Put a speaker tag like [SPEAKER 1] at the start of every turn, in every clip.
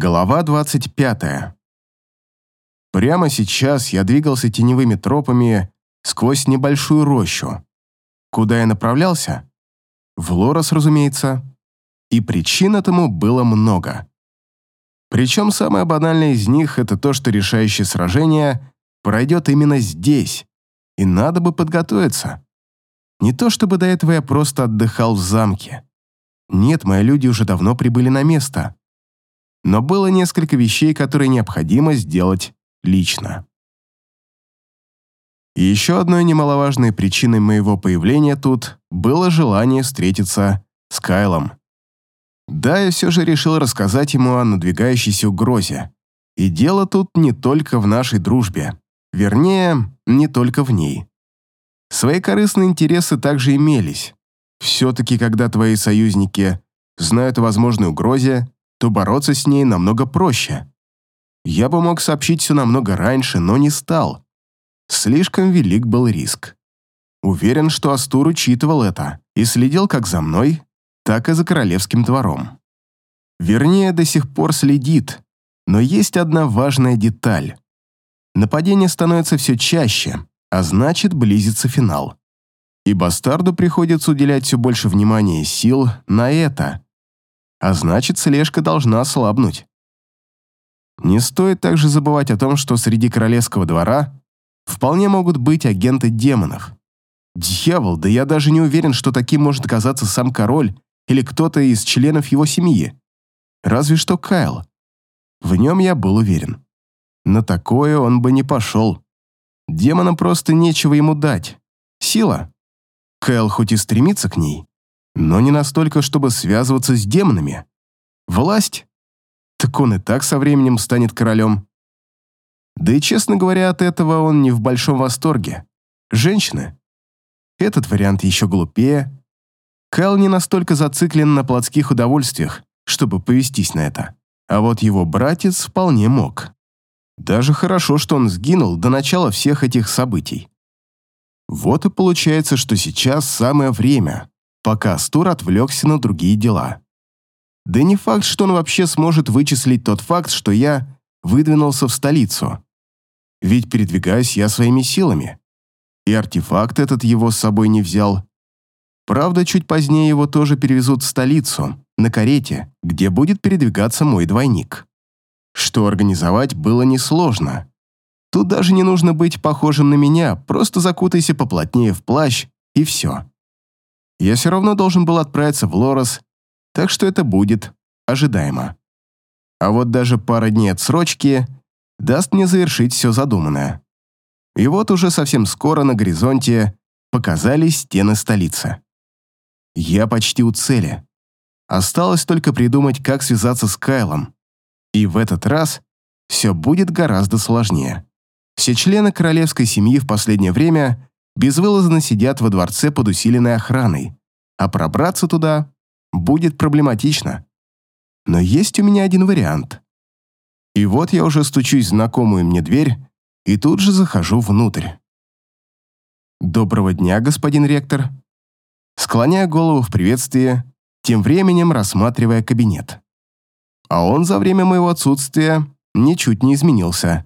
[SPEAKER 1] Голова 25. Прямо сейчас я двигался теневыми тропами сквозь небольшую рощу. Куда я направлялся? В Лорос, разумеется. И причин этому было много. Причем самое банальное из них — это то, что решающее сражение пройдет именно здесь, и надо бы подготовиться. Не то чтобы до этого я просто отдыхал в замке. Нет, мои люди уже давно прибыли на место. Но было несколько вещей, которые необходимо сделать лично. И еще одной немаловажной причиной моего появления тут было желание встретиться с Кайлом. Да, я все же решил рассказать ему о надвигающейся угрозе. И дело тут не только в нашей дружбе. Вернее, не только в ней. Свои корыстные интересы также имелись. Все-таки, когда твои союзники знают о возможной угрозе, то бороться с ней намного проще. Я бы мог сообщить все намного раньше, но не стал. Слишком велик был риск. Уверен, что Астур учитывал это и следил как за мной, так и за королевским двором. Вернее, до сих пор следит, но есть одна важная деталь. Нападение становится все чаще, а значит, близится финал. И бастарду приходится уделять все больше внимания и сил на это. А значит, слежка должна ослабнуть. Не стоит также забывать о том, что среди королевского двора вполне могут быть агенты демонов. Дьявол, да я даже не уверен, что таким может оказаться сам король или кто-то из членов его семьи. Разве что Кайл. В нем я был уверен. На такое он бы не пошел. Демонам просто нечего ему дать. Сила. Кайл хоть и стремится к ней, но не настолько, чтобы связываться с демонами. Власть? Так он и так со временем станет королем. Да и, честно говоря, от этого он не в большом восторге. Женщины? Этот вариант еще глупее. Кайл не настолько зациклен на плотских удовольствиях, чтобы повестись на это. А вот его братец вполне мог. Даже хорошо, что он сгинул до начала всех этих событий. Вот и получается, что сейчас самое время, пока Астур отвлекся на другие дела. Да не факт, что он вообще сможет вычислить тот факт, что я выдвинулся в столицу. Ведь передвигаюсь я своими силами. И артефакт этот его с собой не взял. Правда, чуть позднее его тоже перевезут в столицу, на карете, где будет передвигаться мой двойник что организовать было несложно. Тут даже не нужно быть похожим на меня, просто закутайся поплотнее в плащ, и все. Я все равно должен был отправиться в Лорос, так что это будет ожидаемо. А вот даже пара дней отсрочки даст мне завершить все задуманное. И вот уже совсем скоро на горизонте показались стены столицы. Я почти у цели. Осталось только придумать, как связаться с Кайлом. И в этот раз все будет гораздо сложнее. Все члены королевской семьи в последнее время безвылазно сидят во дворце под усиленной охраной, а пробраться туда будет проблематично. Но есть у меня один вариант. И вот я уже стучусь в знакомую мне дверь и тут же захожу внутрь. «Доброго дня, господин ректор». Склоняя голову в приветствии, тем временем рассматривая кабинет а он за время моего отсутствия ничуть не изменился.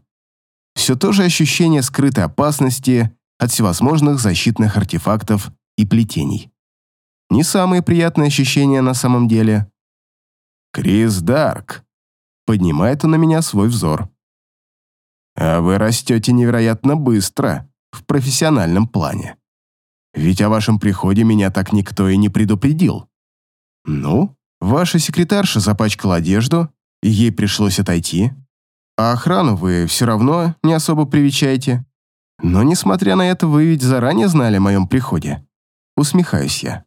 [SPEAKER 1] Все то же ощущение скрытой опасности от всевозможных защитных артефактов и плетений. Не самые приятные ощущения на самом деле. «Крис Дарк», — поднимает он на меня свой взор. «А вы растете невероятно быстро в профессиональном плане. Ведь о вашем приходе меня так никто и не предупредил». «Ну, Ваша секретарша запачкала одежду, ей пришлось отойти. А охрану вы все равно не особо привечаете. Но, несмотря на это, вы ведь заранее знали о моем приходе. Усмехаюсь я.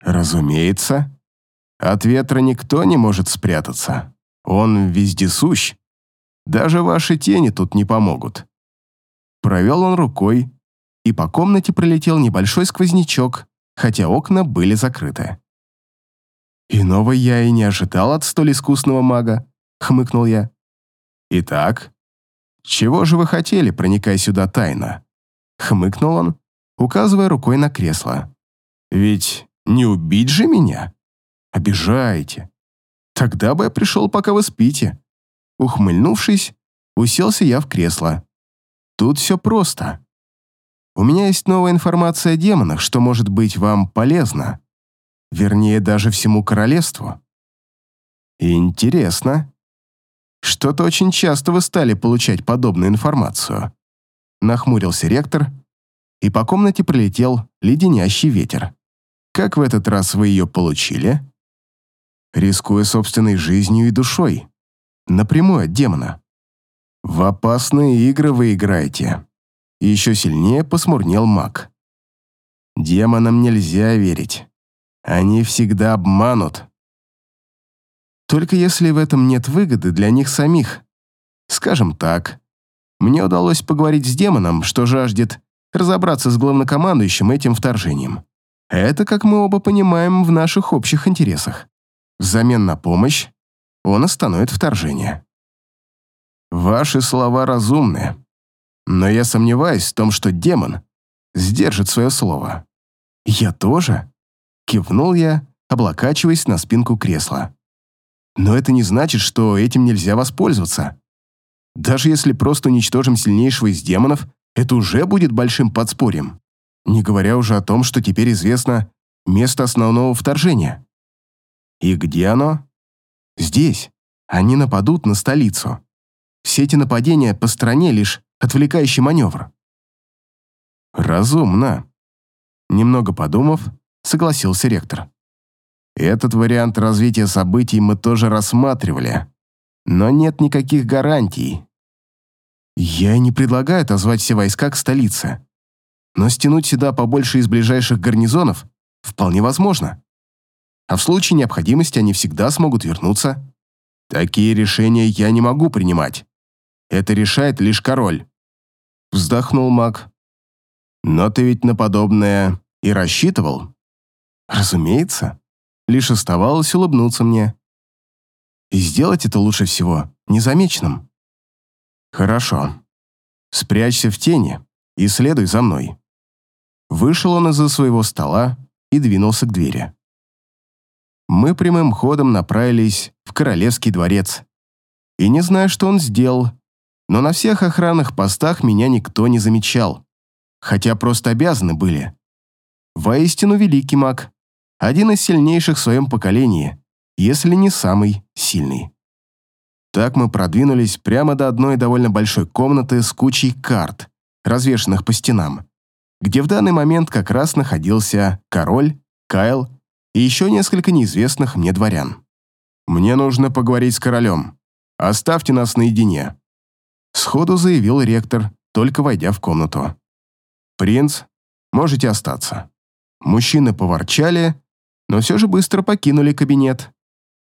[SPEAKER 1] Разумеется. От ветра никто не может спрятаться. Он вездесущ. Даже ваши тени тут не помогут. Провел он рукой, и по комнате пролетел небольшой сквознячок, хотя окна были закрыты. «Иного я и не ожидал от столь искусного мага», — хмыкнул я. «Итак, чего же вы хотели, проникая сюда тайно?» — хмыкнул он, указывая рукой на кресло. «Ведь не убить же меня? Обижаете. Тогда бы я пришел, пока вы спите, Ухмыльнувшись, уселся я в кресло. Тут все просто. У меня есть новая информация о демонах, что может быть вам полезно. Вернее, даже всему королевству. Интересно. Что-то очень часто вы стали получать подобную информацию. Нахмурился ректор, и по комнате пролетел леденящий ветер. Как в этот раз вы ее получили? Рискуя собственной жизнью и душой. Напрямую от демона. В опасные игры вы играете. Еще сильнее посмурнел маг. Демонам нельзя верить. Они всегда обманут. Только если в этом нет выгоды для них самих. Скажем так, мне удалось поговорить с демоном, что жаждет разобраться с главнокомандующим этим вторжением. Это, как мы оба понимаем, в наших общих интересах. Взамен на помощь он остановит вторжение. Ваши слова разумны, но я сомневаюсь в том, что демон сдержит свое слово. Я тоже? Кивнул я, облокачиваясь на спинку кресла. Но это не значит, что этим нельзя воспользоваться. Даже если просто уничтожим сильнейшего из демонов, это уже будет большим подспорьем. Не говоря уже о том, что теперь известно место основного вторжения. И где оно? Здесь. Они нападут на столицу. Все эти нападения по стране лишь отвлекающий маневр. Разумно. Немного подумав, согласился ректор. Этот вариант развития событий мы тоже рассматривали, но нет никаких гарантий. Я не предлагаю отозвать все войска к столице но стянуть сюда побольше из ближайших гарнизонов вполне возможно. А в случае необходимости они всегда смогут вернуться. Такие решения я не могу принимать. Это решает лишь король. Вздохнул маг. Но ты ведь на подобное и рассчитывал? Разумеется. Лишь оставалось улыбнуться мне. И сделать это лучше всего незамеченным. Хорошо. Спрячься в тени и следуй за мной. Вышел он из-за своего стола и двинулся к двери. Мы прямым ходом направились в Королевский дворец. И не знаю, что он сделал, но на всех охранных постах меня никто не замечал, хотя просто обязаны были. Воистину великий маг, один из сильнейших в своем поколении, если не самый сильный. Так мы продвинулись прямо до одной довольно большой комнаты с кучей карт, развешанных по стенам где в данный момент как раз находился король, Кайл и еще несколько неизвестных мне дворян. «Мне нужно поговорить с королем. Оставьте нас наедине», — сходу заявил ректор, только войдя в комнату. «Принц, можете остаться». Мужчины поворчали, но все же быстро покинули кабинет.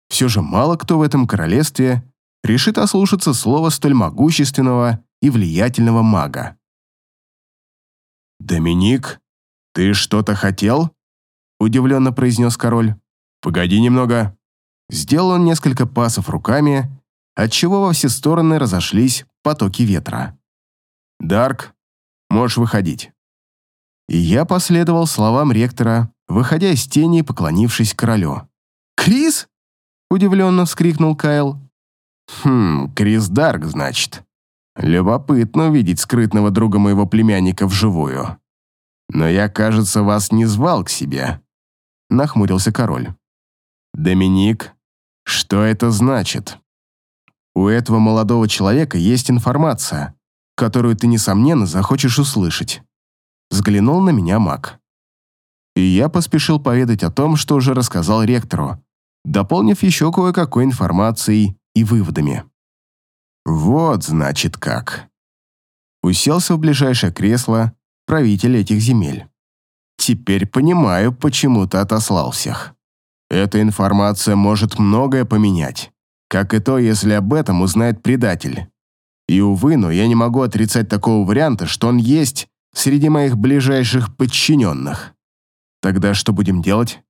[SPEAKER 1] Все же мало кто в этом королевстве решит ослушаться слова столь могущественного и влиятельного мага. «Доминик, ты что-то хотел?» Удивленно произнес король. «Погоди немного». Сделал он несколько пасов руками, отчего во все стороны разошлись потоки ветра. «Дарк, можешь выходить». И я последовал словам ректора, выходя из тени и поклонившись королю. «Крис?» – удивленно вскрикнул Кайл. «Хм, Крис Дарк, значит. Любопытно увидеть скрытного друга моего племянника вживую. Но я, кажется, вас не звал к себе», — нахмурился король. «Доминик, что это значит?» «У этого молодого человека есть информация, которую ты, несомненно, захочешь услышать». Взглянул на меня маг. И я поспешил поведать о том, что уже рассказал ректору, дополнив еще кое-какой информацией и выводами. Вот, значит, как. Уселся в ближайшее кресло правитель этих земель. Теперь понимаю, почему ты отослал всех. Эта информация может многое поменять, как и то, если об этом узнает предатель. И, увы, но я не могу отрицать такого варианта, что он есть среди моих ближайших подчиненных. Тогда что будем делать?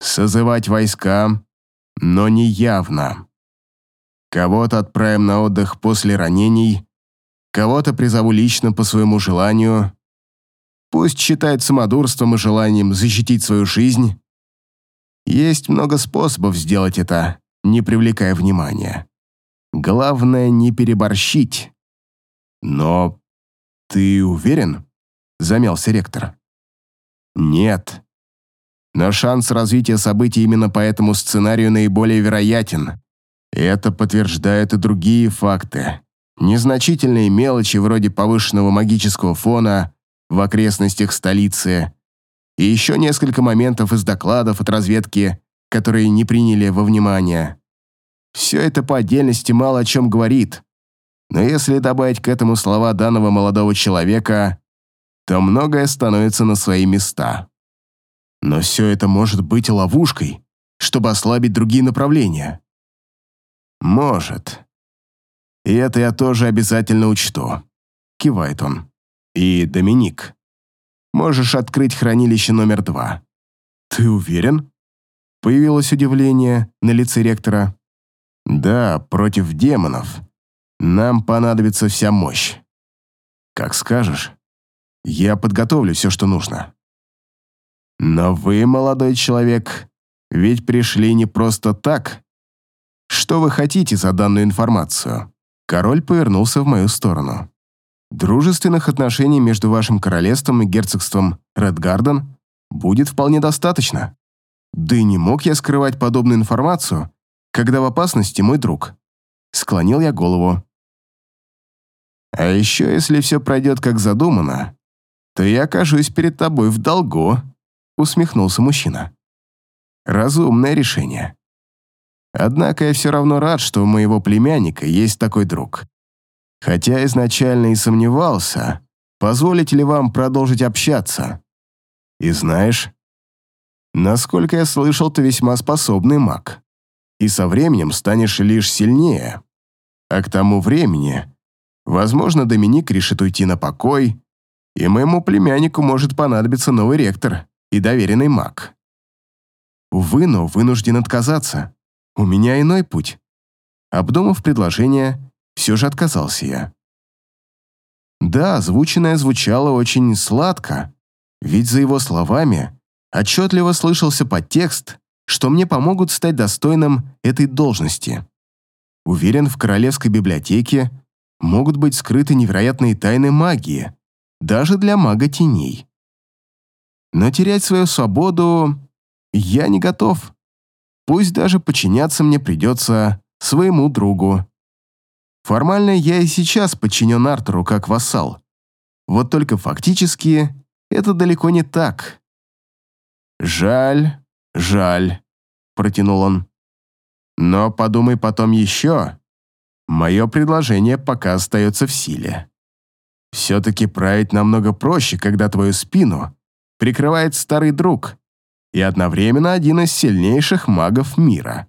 [SPEAKER 1] Созывать войска, но не явно. Кого-то отправим на отдых после ранений, кого-то призову лично по своему желанию. Пусть считает самодурством и желанием защитить свою жизнь. Есть много способов сделать это, не привлекая внимания. Главное не переборщить. Но ты уверен? Замялся ректор. Нет. Но шанс развития событий именно по этому сценарию наиболее вероятен. Это подтверждают и другие факты. Незначительные мелочи вроде повышенного магического фона в окрестностях столицы и еще несколько моментов из докладов от разведки, которые не приняли во внимание. Все это по отдельности мало о чем говорит, но если добавить к этому слова данного молодого человека, то многое становится на свои места. Но все это может быть ловушкой, чтобы ослабить другие направления. Может. И это я тоже обязательно учту. Кивает он. И Доминик. Можешь открыть хранилище номер два. Ты уверен? Появилось удивление на лице ректора. Да, против демонов. Нам понадобится вся мощь. Как скажешь. Я подготовлю все, что нужно. Но вы, молодой человек, ведь пришли не просто так. Что вы хотите за данную информацию? Король повернулся в мою сторону. Дружественных отношений между вашим королевством и герцогством Редгарден будет вполне достаточно. Да и не мог я скрывать подобную информацию, когда в опасности мой друг. Склонил я голову. А еще, если все пройдет как задумано, то я окажусь перед тобой в долгу, усмехнулся мужчина. Разумное решение. Однако я все равно рад, что у моего племянника есть такой друг. Хотя изначально и сомневался, позволить ли вам продолжить общаться. И знаешь, насколько я слышал, ты весьма способный маг и со временем станешь лишь сильнее. А к тому времени, возможно, Доминик решит уйти на покой, и моему племяннику может понадобиться новый ректор и доверенный маг. Увы, но вынужден отказаться. У меня иной путь. Обдумав предложение, все же отказался я. Да, озвученное звучало очень сладко, ведь за его словами отчетливо слышался подтекст, что мне помогут стать достойным этой должности. Уверен, в Королевской библиотеке могут быть скрыты невероятные тайны магии, даже для мага теней. Но терять свою свободу я не готов. Пусть даже подчиняться мне придется своему другу. Формально я и сейчас подчинен Артуру как вассал. Вот только фактически это далеко не так. Жаль, «Жаль», — протянул он. «Но подумай потом еще. Мое предложение пока остается в силе. Все-таки править намного проще, когда твою спину прикрывает старый друг и одновременно один из сильнейших магов мира.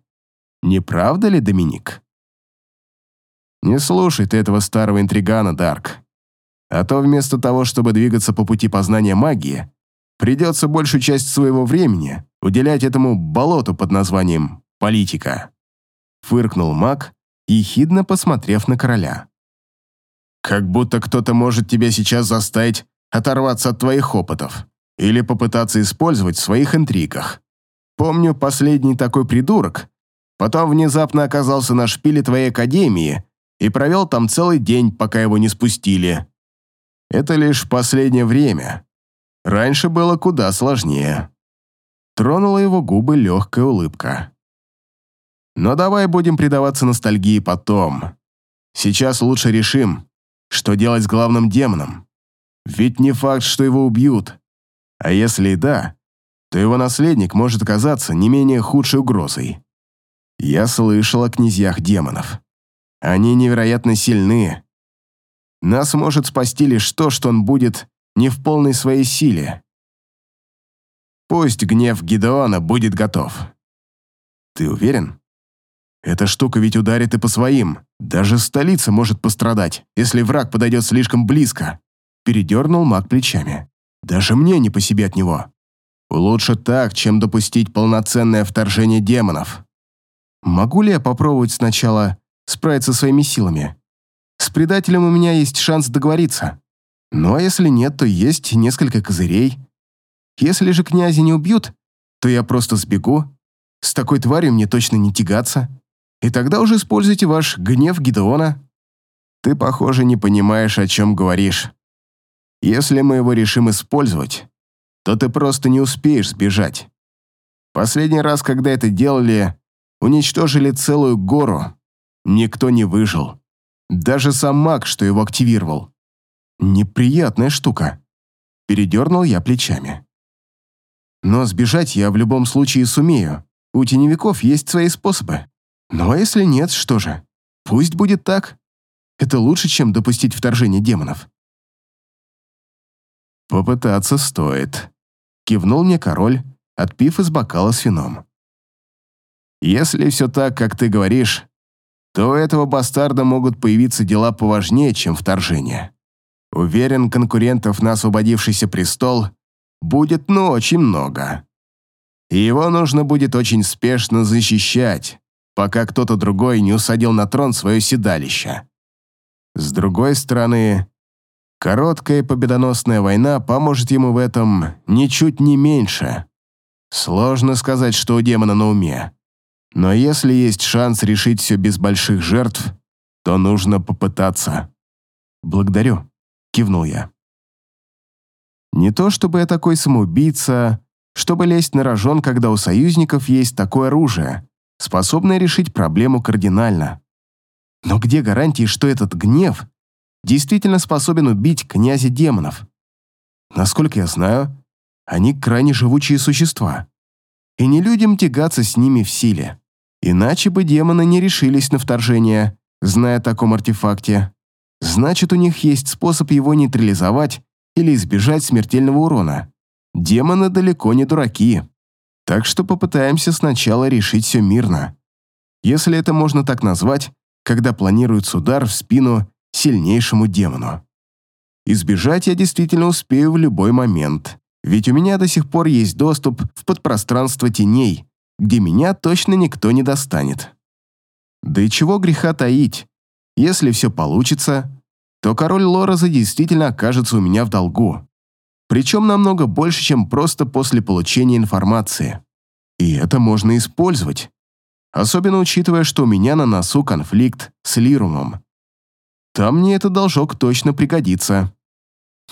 [SPEAKER 1] Не правда ли, Доминик?» «Не слушай ты этого старого интригана, Дарк. А то вместо того, чтобы двигаться по пути познания магии, придется большую часть своего времени уделять этому болоту под названием «политика», фыркнул маг, ехидно посмотрев на короля. «Как будто кто-то может тебя сейчас заставить оторваться от твоих опытов или попытаться использовать в своих интригах. Помню, последний такой придурок потом внезапно оказался на шпиле твоей академии и провел там целый день, пока его не спустили. Это лишь последнее время. Раньше было куда сложнее. Тронула его губы легкая улыбка. Но давай будем предаваться ностальгии потом. Сейчас лучше решим, что делать с главным демоном. Ведь не факт, что его убьют. А если и да, то его наследник может оказаться не менее худшей угрозой. Я слышал о князьях демонов. Они невероятно сильны. Нас может спасти лишь то, что он будет не в полной своей силе. Пусть гнев Гидеона будет готов. Ты уверен? Эта штука ведь ударит и по своим. Даже столица может пострадать, если враг подойдет слишком близко. Передернул маг плечами. Даже мне не по себе от него. Лучше так, чем допустить полноценное вторжение демонов. Могу ли я попробовать сначала справиться своими силами? С предателем у меня есть шанс договориться. Ну а если нет, то есть несколько козырей. Если же князя не убьют, то я просто сбегу. С такой тварью мне точно не тягаться. И тогда уже используйте ваш гнев Гидеона. Ты, похоже, не понимаешь, о чем говоришь. Если мы его решим использовать, то ты просто не успеешь сбежать. Последний раз, когда это делали, уничтожили целую гору. Никто не выжил. Даже сам маг, что его активировал. Неприятная штука. Передернул я плечами. Но сбежать я в любом случае сумею. У теневиков есть свои способы. А если нет, что же? Пусть будет так. Это лучше, чем допустить вторжение демонов. Попытаться стоит. Кивнул мне король, отпив из бокала с вином. Если все так, как ты говоришь, то у этого бастарда могут появиться дела поважнее, чем вторжение. Уверен, конкурентов на освободившийся престол будет ну очень много. И его нужно будет очень спешно защищать, пока кто-то другой не усадил на трон свое седалище. С другой стороны, короткая победоносная война поможет ему в этом ничуть не меньше. Сложно сказать, что у демона на уме. Но если есть шанс решить все без больших жертв, то нужно попытаться. «Благодарю», — кивнул я. Не то чтобы я такой самоубийца, чтобы лезть на рожон, когда у союзников есть такое оружие, способное решить проблему кардинально. Но где гарантии, что этот гнев действительно способен убить князя демонов? Насколько я знаю, они крайне живучие существа. И не людям тягаться с ними в силе. Иначе бы демоны не решились на вторжение, зная о таком артефакте. Значит, у них есть способ его нейтрализовать или избежать смертельного урона. Демоны далеко не дураки. Так что попытаемся сначала решить все мирно. Если это можно так назвать, когда планируется удар в спину сильнейшему демону. Избежать я действительно успею в любой момент, ведь у меня до сих пор есть доступ в подпространство теней, где меня точно никто не достанет. Да и чего греха таить. Если все получится, то король Лороза действительно окажется у меня в долгу. Причем намного больше, чем просто после получения информации. И это можно использовать. Особенно учитывая, что у меня на носу конфликт с Лирумом. Там мне этот должок точно пригодится.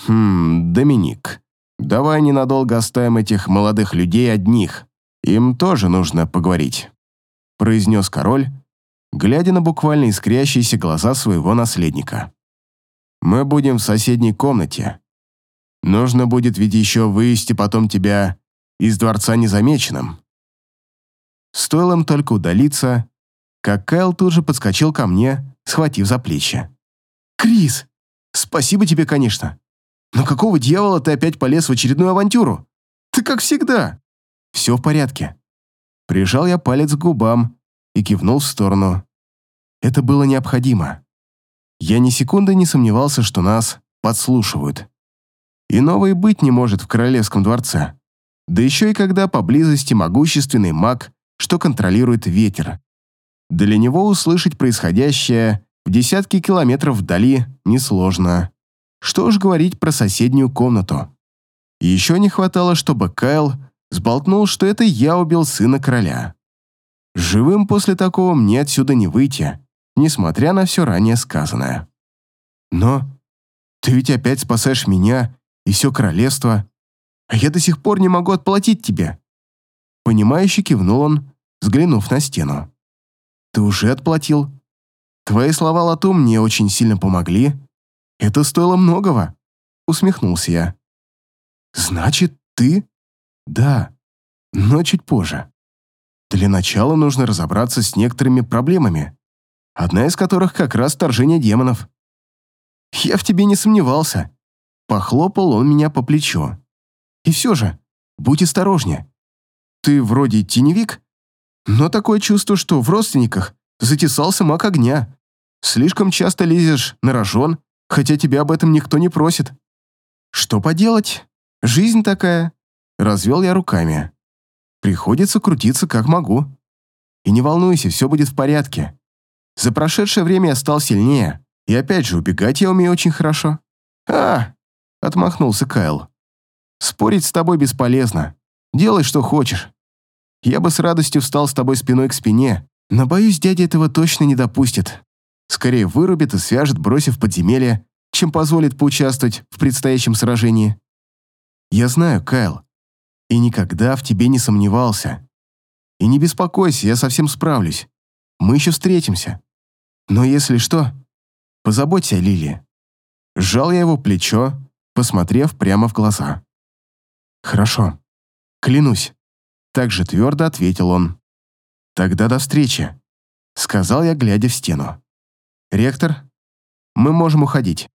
[SPEAKER 1] Хм, Доминик, давай ненадолго оставим этих молодых людей одних. Им тоже нужно поговорить», — произнес король, глядя на буквально искрящиеся глаза своего наследника. «Мы будем в соседней комнате. Нужно будет ведь еще вывести потом тебя из дворца незамеченным». Стоило им только удалиться, как Кайл тут же подскочил ко мне, схватив за плечи. «Крис, спасибо тебе, конечно. Но какого дьявола ты опять полез в очередную авантюру? Ты как всегда!» Все в порядке. Прижал я палец к губам и кивнул в сторону. Это было необходимо. Я ни секунды не сомневался, что нас подслушивают. Иного и быть не может в королевском дворце. Да еще и когда поблизости могущественный маг, что контролирует ветер. Для него услышать происходящее в десятки километров вдали несложно. Что уж говорить про соседнюю комнату. Еще не хватало, чтобы Кайл сболтнул, что это я убил сына короля. Живым после такого мне отсюда не выйти, несмотря на все ранее сказанное. Но ты ведь опять спасаешь меня и все королевство, а я до сих пор не могу отплатить тебе. Понимающе кивнул он, взглянув на стену. Ты уже отплатил. Твои слова Лату мне очень сильно помогли. Это стоило многого, усмехнулся я. Значит, ты да, но чуть позже. Для начала нужно разобраться с некоторыми проблемами, одна из которых как раз вторжение демонов. Я в тебе не сомневался. Похлопал он меня по плечу. И все же, будь осторожнее. Ты вроде теневик, но такое чувство, что в родственниках затесался маг огня. Слишком часто лезешь на рожон, хотя тебя об этом никто не просит. Что поделать? Жизнь такая. Развел я руками. Приходится крутиться как могу. И не волнуйся, все будет в порядке. За прошедшее время я стал сильнее. И опять же, убегать я умею очень хорошо. А, отмахнулся Кайл. Спорить с тобой бесполезно. Делай, что хочешь. Я бы с радостью встал с тобой спиной к спине, Но, боюсь, дядя этого точно не допустит. Скорее вырубит и свяжет, бросив подземелье, чем позволит поучаствовать в предстоящем сражении. Я знаю, Кайл, и никогда в тебе не сомневался. И не беспокойся, я совсем справлюсь. Мы еще встретимся. Но если что, позаботься о Лилии. Сжал я его плечо, посмотрев прямо в глаза. «Хорошо. Клянусь», — так же твердо ответил он. «Тогда до встречи», — сказал я, глядя в стену. «Ректор, мы можем уходить».